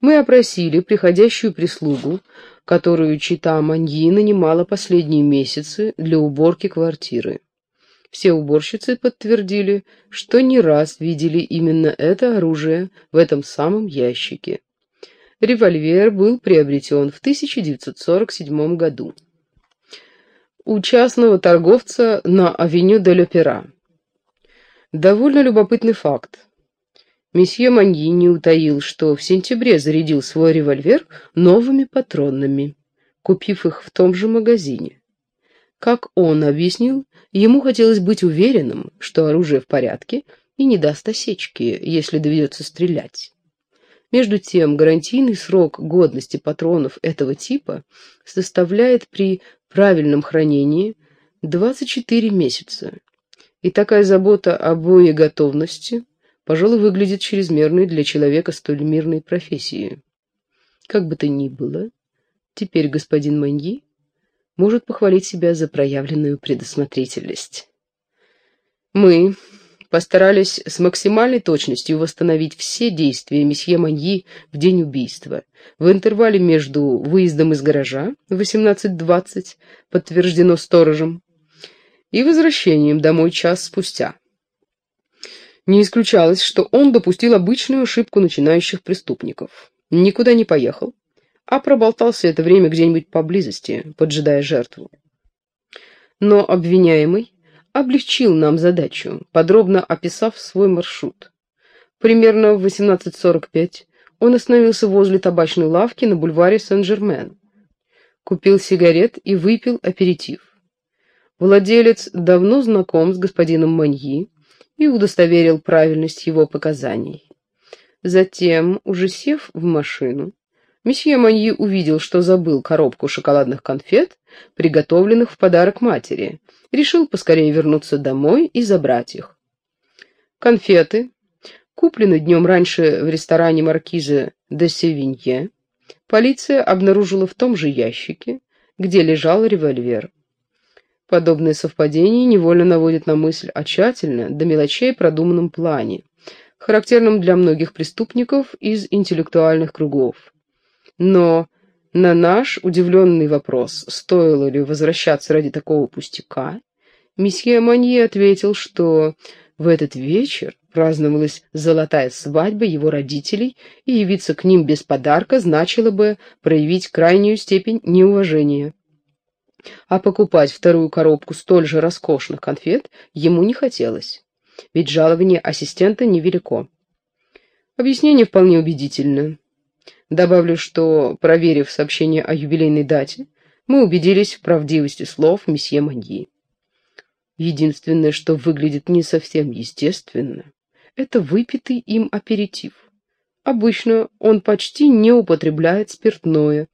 Мы опросили приходящую прислугу, которую чита Маньи нанимала последние месяцы для уборки квартиры. Все уборщицы подтвердили, что не раз видели именно это оружие в этом самом ящике. Револьвер был приобретен в 1947 году у частного торговца на авеню де l'Опера. Довольно любопытный факт. Месье Маньи не утаил, что в сентябре зарядил свой револьвер новыми патронами, купив их в том же магазине. Как он объяснил, ему хотелось быть уверенным, что оружие в порядке и не даст осечки, если доведется стрелять. Между тем, гарантийный срок годности патронов этого типа составляет при правильном хранении 24 месяца, и такая забота о боеготовности пожалуй, выглядит чрезмерной для человека столь мирной профессии. Как бы то ни было, теперь господин Маньи может похвалить себя за проявленную предусмотрительность. Мы постарались с максимальной точностью восстановить все действия месье Маньи в день убийства. В интервале между выездом из гаража в 18.20, подтверждено сторожем, и возвращением домой час спустя. Не исключалось, что он допустил обычную ошибку начинающих преступников. Никуда не поехал, а проболтался это время где-нибудь поблизости, поджидая жертву. Но обвиняемый облегчил нам задачу, подробно описав свой маршрут. Примерно в 18.45 он остановился возле табачной лавки на бульваре Сен-Жермен, купил сигарет и выпил аперитив. Владелец давно знаком с господином Маньи и удостоверил правильность его показаний. Затем, уже сев в машину, месье Маньи увидел, что забыл коробку шоколадных конфет, приготовленных в подарок матери, решил поскорее вернуться домой и забрать их. Конфеты, купленные днем раньше в ресторане маркиза де Севинье, полиция обнаружила в том же ящике, где лежал револьвер. Подобные совпадения невольно наводят на мысль о тщательно, до мелочей продуманном плане, характерном для многих преступников из интеллектуальных кругов. Но на наш удивленный вопрос, стоило ли возвращаться ради такого пустяка, месье Манье ответил, что в этот вечер праздновалась золотая свадьба его родителей, и явиться к ним без подарка значило бы проявить крайнюю степень неуважения а покупать вторую коробку столь же роскошных конфет ему не хотелось, ведь жалование ассистента невелико. Объяснение вполне убедительно. Добавлю, что, проверив сообщение о юбилейной дате, мы убедились в правдивости слов месье Маньи. Единственное, что выглядит не совсем естественно, это выпитый им аперитив. Обычно он почти не употребляет спиртное.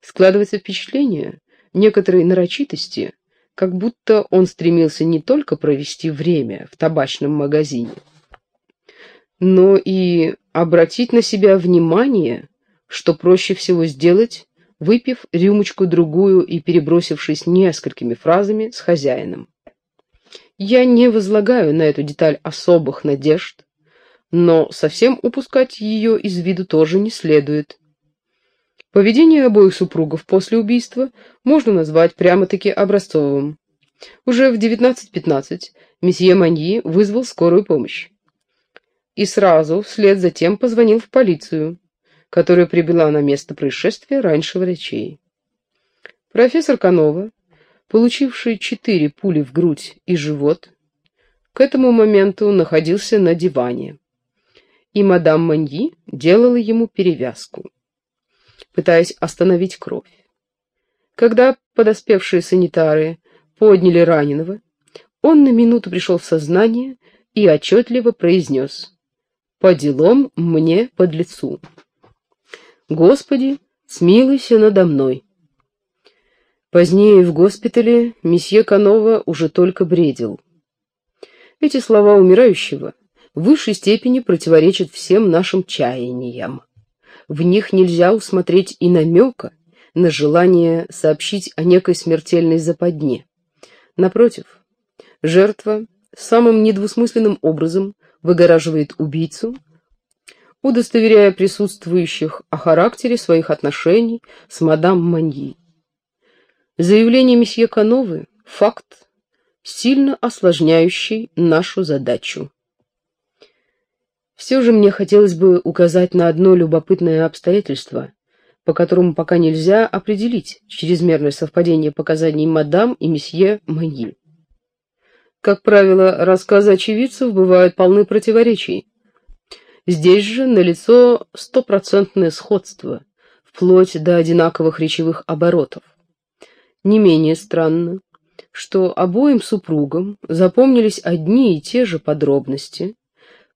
Складывается впечатление, некоторой нарочитости, как будто он стремился не только провести время в табачном магазине, но и обратить на себя внимание, что проще всего сделать, выпив рюмочку-другую и перебросившись несколькими фразами с хозяином. Я не возлагаю на эту деталь особых надежд, но совсем упускать ее из виду тоже не следует. Поведение обоих супругов после убийства можно назвать прямо-таки образцовым. Уже в 19.15 месье Маньи вызвал скорую помощь. И сразу вслед за тем позвонил в полицию, которая прибыла на место происшествия раньше врачей. Профессор Канова, получивший четыре пули в грудь и живот, к этому моменту находился на диване, и мадам Маньи делала ему перевязку пытаясь остановить кровь. Когда подоспевшие санитары подняли раненого, он на минуту пришел в сознание и отчетливо произнес «По делам мне под лицу». «Господи, смилуйся надо мной». Позднее в госпитале месье Канова уже только бредил. Эти слова умирающего в высшей степени противоречат всем нашим чаяниям. В них нельзя усмотреть и намека на желание сообщить о некой смертельной западне. Напротив, жертва самым недвусмысленным образом выгораживает убийцу, удостоверяя присутствующих о характере своих отношений с мадам Маньи. Заявление месье Кановы – факт, сильно осложняющий нашу задачу. Все же мне хотелось бы указать на одно любопытное обстоятельство, по которому пока нельзя определить чрезмерное совпадение показаний мадам и месье Маньи. Как правило, рассказы очевидцев бывают полны противоречий. Здесь же налицо стопроцентное сходство, вплоть до одинаковых речевых оборотов. Не менее странно, что обоим супругам запомнились одни и те же подробности,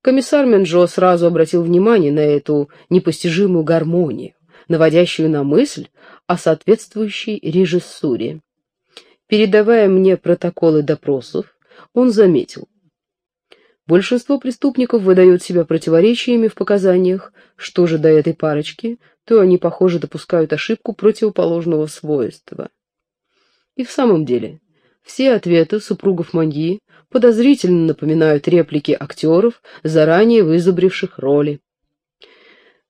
Комиссар Менджо сразу обратил внимание на эту непостижимую гармонию, наводящую на мысль о соответствующей режиссуре. Передавая мне протоколы допросов, он заметил. Большинство преступников выдают себя противоречиями в показаниях, что же до этой парочки, то они, похоже, допускают ошибку противоположного свойства. И в самом деле, все ответы супругов Маньи подозрительно напоминают реплики актеров, заранее вызубривших роли.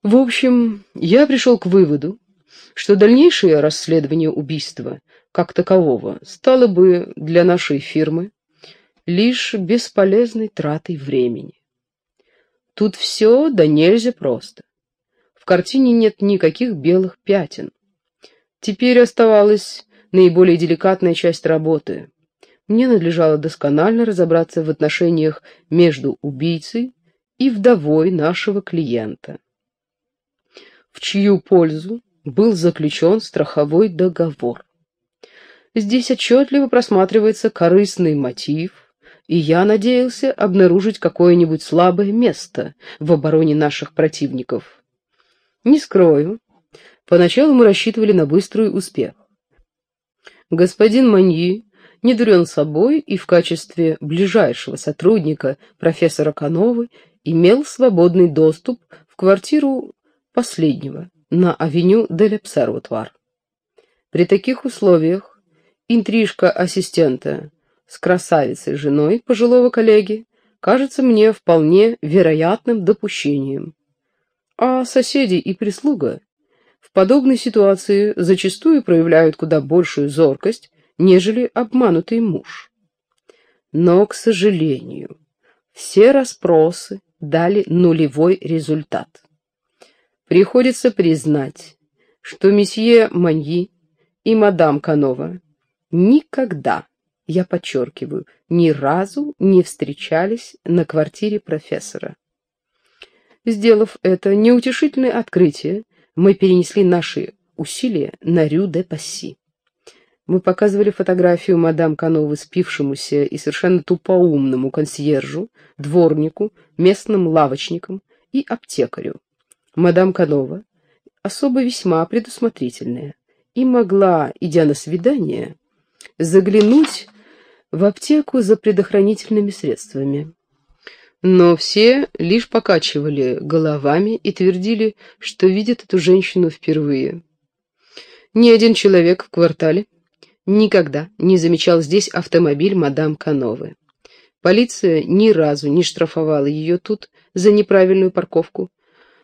В общем, я пришел к выводу, что дальнейшее расследование убийства, как такового, стало бы для нашей фирмы лишь бесполезной тратой времени. Тут все да нельзя просто. в картине нет никаких белых пятен. Теперь оставалась наиболее деликатная часть работы. Мне надлежало досконально разобраться в отношениях между убийцей и вдовой нашего клиента, в чью пользу был заключен страховой договор. Здесь отчетливо просматривается корыстный мотив, и я надеялся обнаружить какое-нибудь слабое место в обороне наших противников. Не скрою, поначалу мы рассчитывали на быстрый успех. Господин Маньи не дурен собой и в качестве ближайшего сотрудника профессора Кановы имел свободный доступ в квартиру последнего на авеню Дель Обсерватуар. При таких условиях Интрижка ассистента с красавицей женой пожилого коллеги кажется мне вполне вероятным допущением. А соседи и прислуга в подобной ситуации зачастую проявляют куда большую зоркость, нежели обманутый муж. Но, к сожалению, все расспросы дали нулевой результат. Приходится признать, что месье Маньи и мадам Канова никогда, я подчеркиваю, ни разу не встречались на квартире профессора. Сделав это неутешительное открытие, мы перенесли наши усилия на Рю-де-Пасси. Мы показывали фотографию мадам Кановы спившемуся и совершенно тупоумному консьержу, дворнику, местным лавочникам и аптекарю. Мадам Канова, особо весьма предусмотрительная, и могла, идя на свидание, заглянуть в аптеку за предохранительными средствами. Но все лишь покачивали головами и твердили, что видят эту женщину впервые. Ни один человек в квартале никогда не замечал здесь автомобиль мадам Кановы. Полиция ни разу не штрафовала ее тут за неправильную парковку.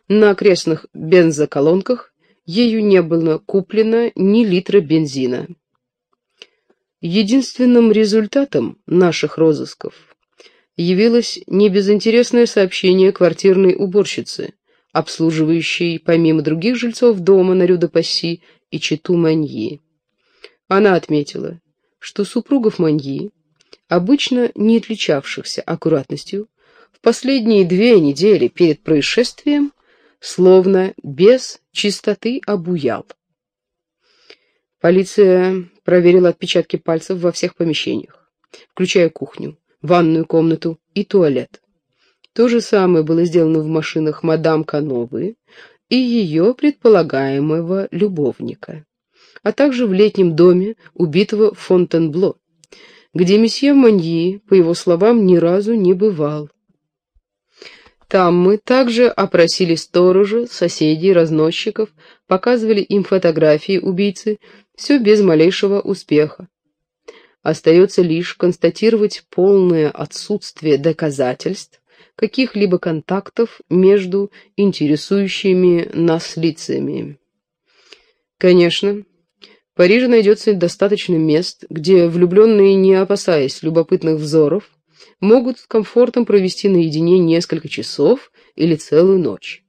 На окрестных бензоколонках ею не было куплено ни литра бензина. Единственным результатом наших розысков явилось небезынтересное сообщение квартирной уборщицы, обслуживающей помимо других жильцов дома на Рюдо-Пасси и Читу Маньи. Она отметила, что супругов Маньи, обычно не отличавшихся аккуратностью, в последние две недели перед происшествием словно без чистоты обуял. Полиция проверила отпечатки пальцев во всех помещениях, включая кухню, ванную комнату и туалет. То же самое было сделано в машинах мадам Кановы и ее предполагаемого любовника, а также в летнем доме убитого Фонтенбло, где месье Маньи, по его словам, ни разу не бывал. Там мы также опросили сторожа, соседей, разносчиков, показывали им фотографии убийцы, все без малейшего успеха. Остается лишь констатировать полное отсутствие доказательств каких-либо контактов между интересующими нас лицами. Конечно, в Париже найдется достаточно мест, где влюбленные, не опасаясь любопытных взоров, могут с комфортом провести наедине несколько часов или целую ночь.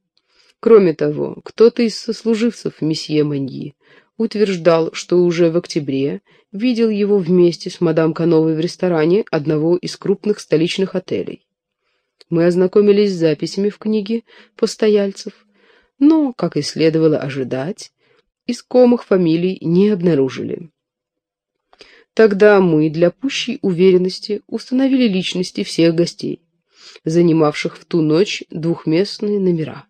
Кроме того, кто-то из сослуживцев месье Маньи утверждал, что уже в октябре видел его вместе с мадам Кановой в ресторане одного из крупных столичных отелей. Мы ознакомились с записями в книге постояльцев, но, как и следовало ожидать, искомых фамилий не обнаружили. Тогда мы для пущей уверенности установили личности всех гостей, занимавших в ту ночь двухместные номера.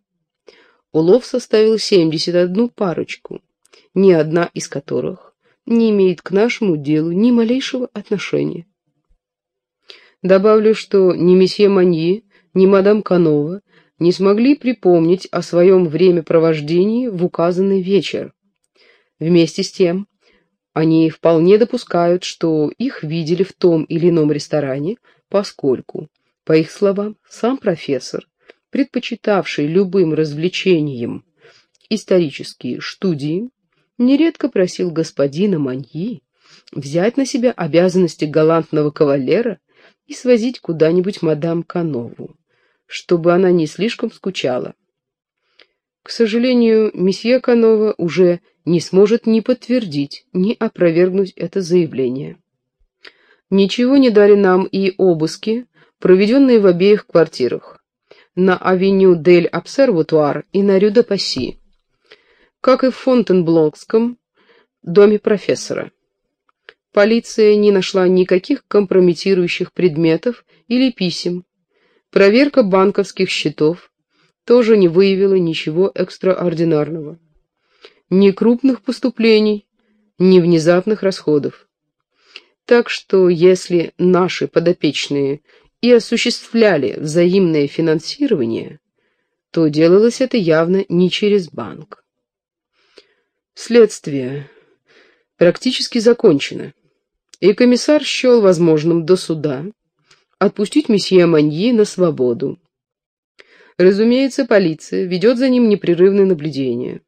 Улов составил 71 парочку, ни одна из которых не имеет к нашему делу ни малейшего отношения. Добавлю, что ни месье Маньи, ни мадам Канова не смогли припомнить о своем времяпровождении в указанный вечер. Вместе с тем, они вполне допускают, что их видели в том или ином ресторане, поскольку, по их словам, сам профессор, предпочитавший любым развлечениям исторические студии, нередко просил господина Маньи взять на себя обязанности галантного кавалера и свозить куда-нибудь мадам Канову, чтобы она не слишком скучала. К сожалению, месье Канова уже не сможет ни подтвердить, ни опровергнуть это заявление. Ничего не дали нам и обыски, проведенные в обеих квартирах, на авеню Дель Обсерватуар и на Рю Пасси, как и в Фонтенблокском доме профессора. Полиция не нашла никаких компрометирующих предметов или писем. Проверка банковских счетов тоже не выявила ничего экстраординарного. Ни крупных поступлений, ни внезапных расходов. Так что если наши подопечные и осуществляли взаимное финансирование, то делалось это явно не через банк. Следствие практически закончено и комиссар счел возможным до суда отпустить месье Маньи на свободу. Разумеется, полиция ведет за ним непрерывное наблюдение.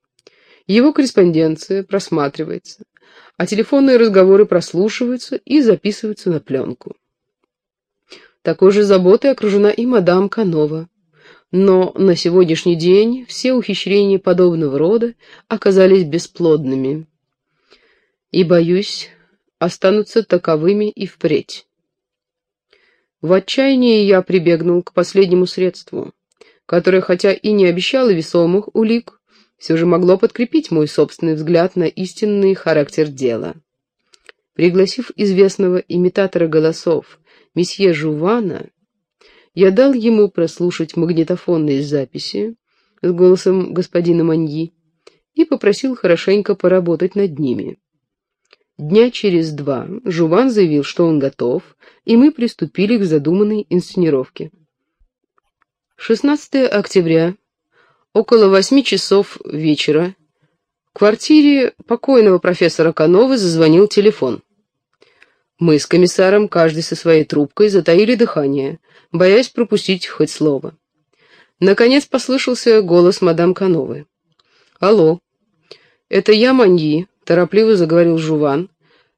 Его корреспонденция просматривается, а телефонные разговоры прослушиваются и записываются на пленку. Такой же заботой окружена и мадам Канова. Но на сегодняшний день все ухищрения подобного рода оказались бесплодными. И, боюсь, останутся таковыми и впредь. В отчаянии я прибегнул к последнему средству, которое, хотя и не обещало весомых улик, все же могло подкрепить мой собственный взгляд на истинный характер дела. Пригласив известного имитатора голосов, месье Жувана, я дал ему прослушать магнитофонные записи с голосом господина Маньи и попросил хорошенько поработать над ними. Дня через два Жуван заявил, что он готов, и мы приступили к задуманной инсценировке. 16 октября, около восьми часов вечера, в квартире покойного профессора Кановы зазвонил телефон. Мы с комиссаром, каждый со своей трубкой, затаили дыхание, боясь пропустить хоть слово. Наконец послышался голос мадам Кановы. «Алло, это я, Маньи, торопливо заговорил Жуван.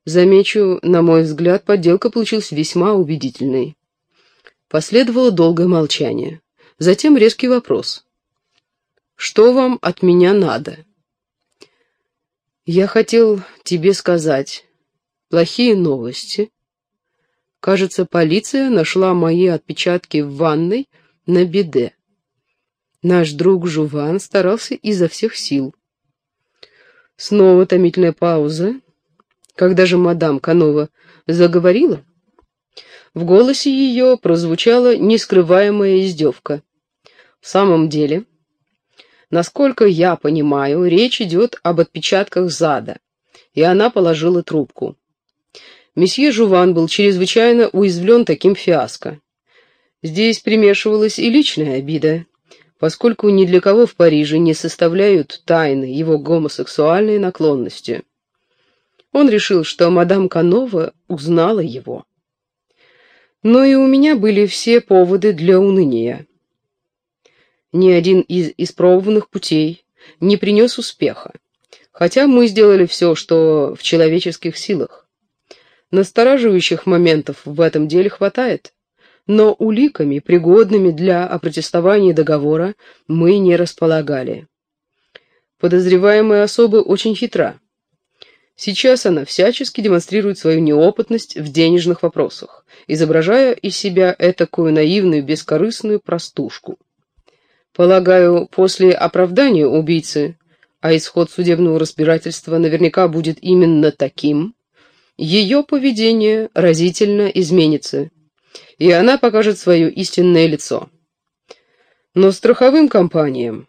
Замечу, на мой взгляд, подделка получилась весьма убедительной. Последовало долгое молчание. Затем резкий вопрос. «Что вам от меня надо?» «Я хотел тебе сказать плохие новости. Кажется, полиция нашла мои отпечатки в ванной на беде. Наш друг Жуван старался изо всех сил. Снова томительная пауза. Когда же мадам Канова заговорила, в голосе ее прозвучала нескрываемая издевка. В самом деле, насколько я понимаю, речь идет об отпечатках зада, и она положила трубку. Месье Жуван был чрезвычайно уязвлен таким фиаско. Здесь примешивалась и личная обида поскольку ни для кого в Париже не составляют тайны его гомосексуальные наклонности. Он решил, что мадам Канова узнала его. Но и у меня были все поводы для уныния. Ни один из испробованных путей не принес успеха, хотя мы сделали все, что в человеческих силах. Настораживающих моментов в этом деле хватает но уликами, пригодными для опротестования договора, мы не располагали. Подозреваемая особа очень хитра. Сейчас она всячески демонстрирует свою неопытность в денежных вопросах, изображая из себя этакую наивную, бескорыстную простушку. Полагаю, после оправдания убийцы, а исход судебного разбирательства наверняка будет именно таким, ее поведение разительно изменится, и она покажет свое истинное лицо. Но страховым компаниям,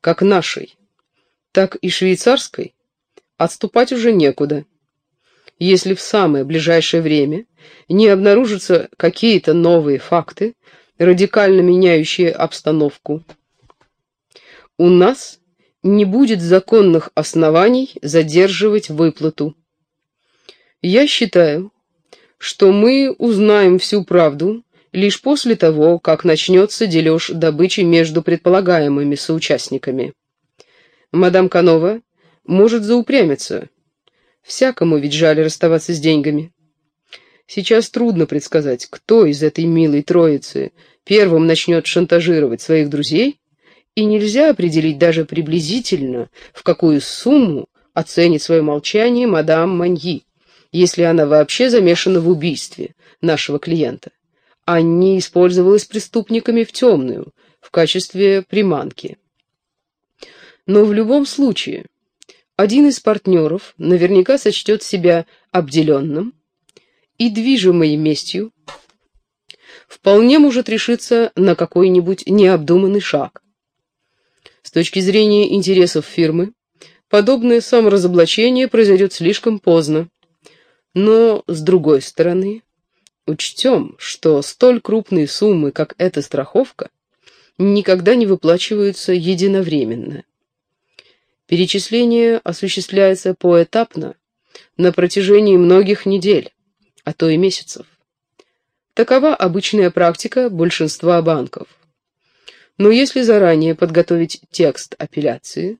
как нашей, так и швейцарской, отступать уже некуда. Если в самое ближайшее время не обнаружатся какие-то новые факты, радикально меняющие обстановку, у нас не будет законных оснований задерживать выплату. Я считаю, что мы узнаем всю правду лишь после того, как начнется дележ добычи между предполагаемыми соучастниками. Мадам Канова может заупрямиться. Всякому ведь жаль расставаться с деньгами. Сейчас трудно предсказать, кто из этой милой троицы первым начнет шантажировать своих друзей и нельзя определить даже приблизительно, в какую сумму оценит свое молчание мадам Маньи, если она вообще замешана в убийстве нашего клиента, а не использовалась преступниками в темную, в качестве приманки. Но в любом случае, один из партнеров наверняка сочтет себя обделенным и, движимой местью, вполне может решиться на какой-нибудь необдуманный шаг. С точки зрения интересов фирмы, подобное саморазоблачение произойдет слишком поздно. Но, с другой стороны, учтем, что столь крупные суммы, как эта страховка, никогда не выплачиваются единовременно. Перечисление осуществляется поэтапно на протяжении многих недель, а то и месяцев. Такова обычная практика большинства банков. Но если заранее подготовить текст апелляции,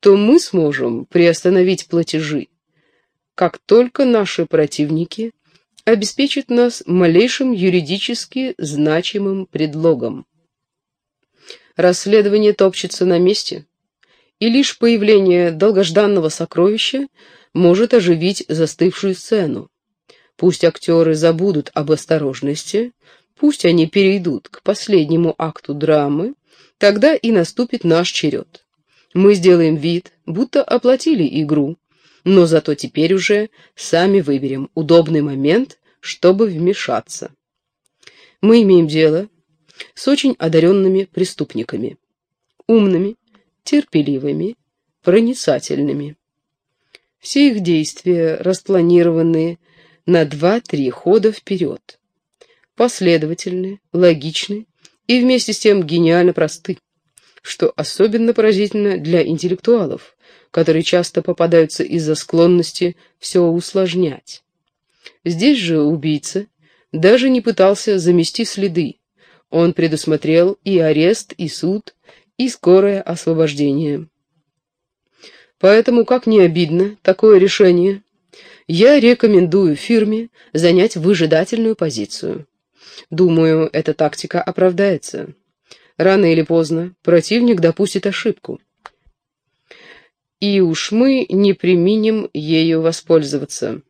то мы сможем приостановить платежи, как только наши противники обеспечат нас малейшим юридически значимым предлогом. Расследование топчется на месте, и лишь появление долгожданного сокровища может оживить застывшую сцену. Пусть актеры забудут об осторожности, пусть они перейдут к последнему акту драмы, тогда и наступит наш черед. Мы сделаем вид, будто оплатили игру, но зато теперь уже сами выберем удобный момент, чтобы вмешаться. Мы имеем дело с очень одаренными преступниками, умными, терпеливыми, проницательными. Все их действия распланированы на два-три хода вперед. Последовательны, логичны и вместе с тем гениально просты, что особенно поразительно для интеллектуалов, которые часто попадаются из-за склонности все усложнять. Здесь же убийца даже не пытался замести следы. Он предусмотрел и арест, и суд, и скорое освобождение. Поэтому, как не обидно такое решение, я рекомендую фирме занять выжидательную позицию. Думаю, эта тактика оправдается. Рано или поздно противник допустит ошибку. И уж мы не применим ею воспользоваться.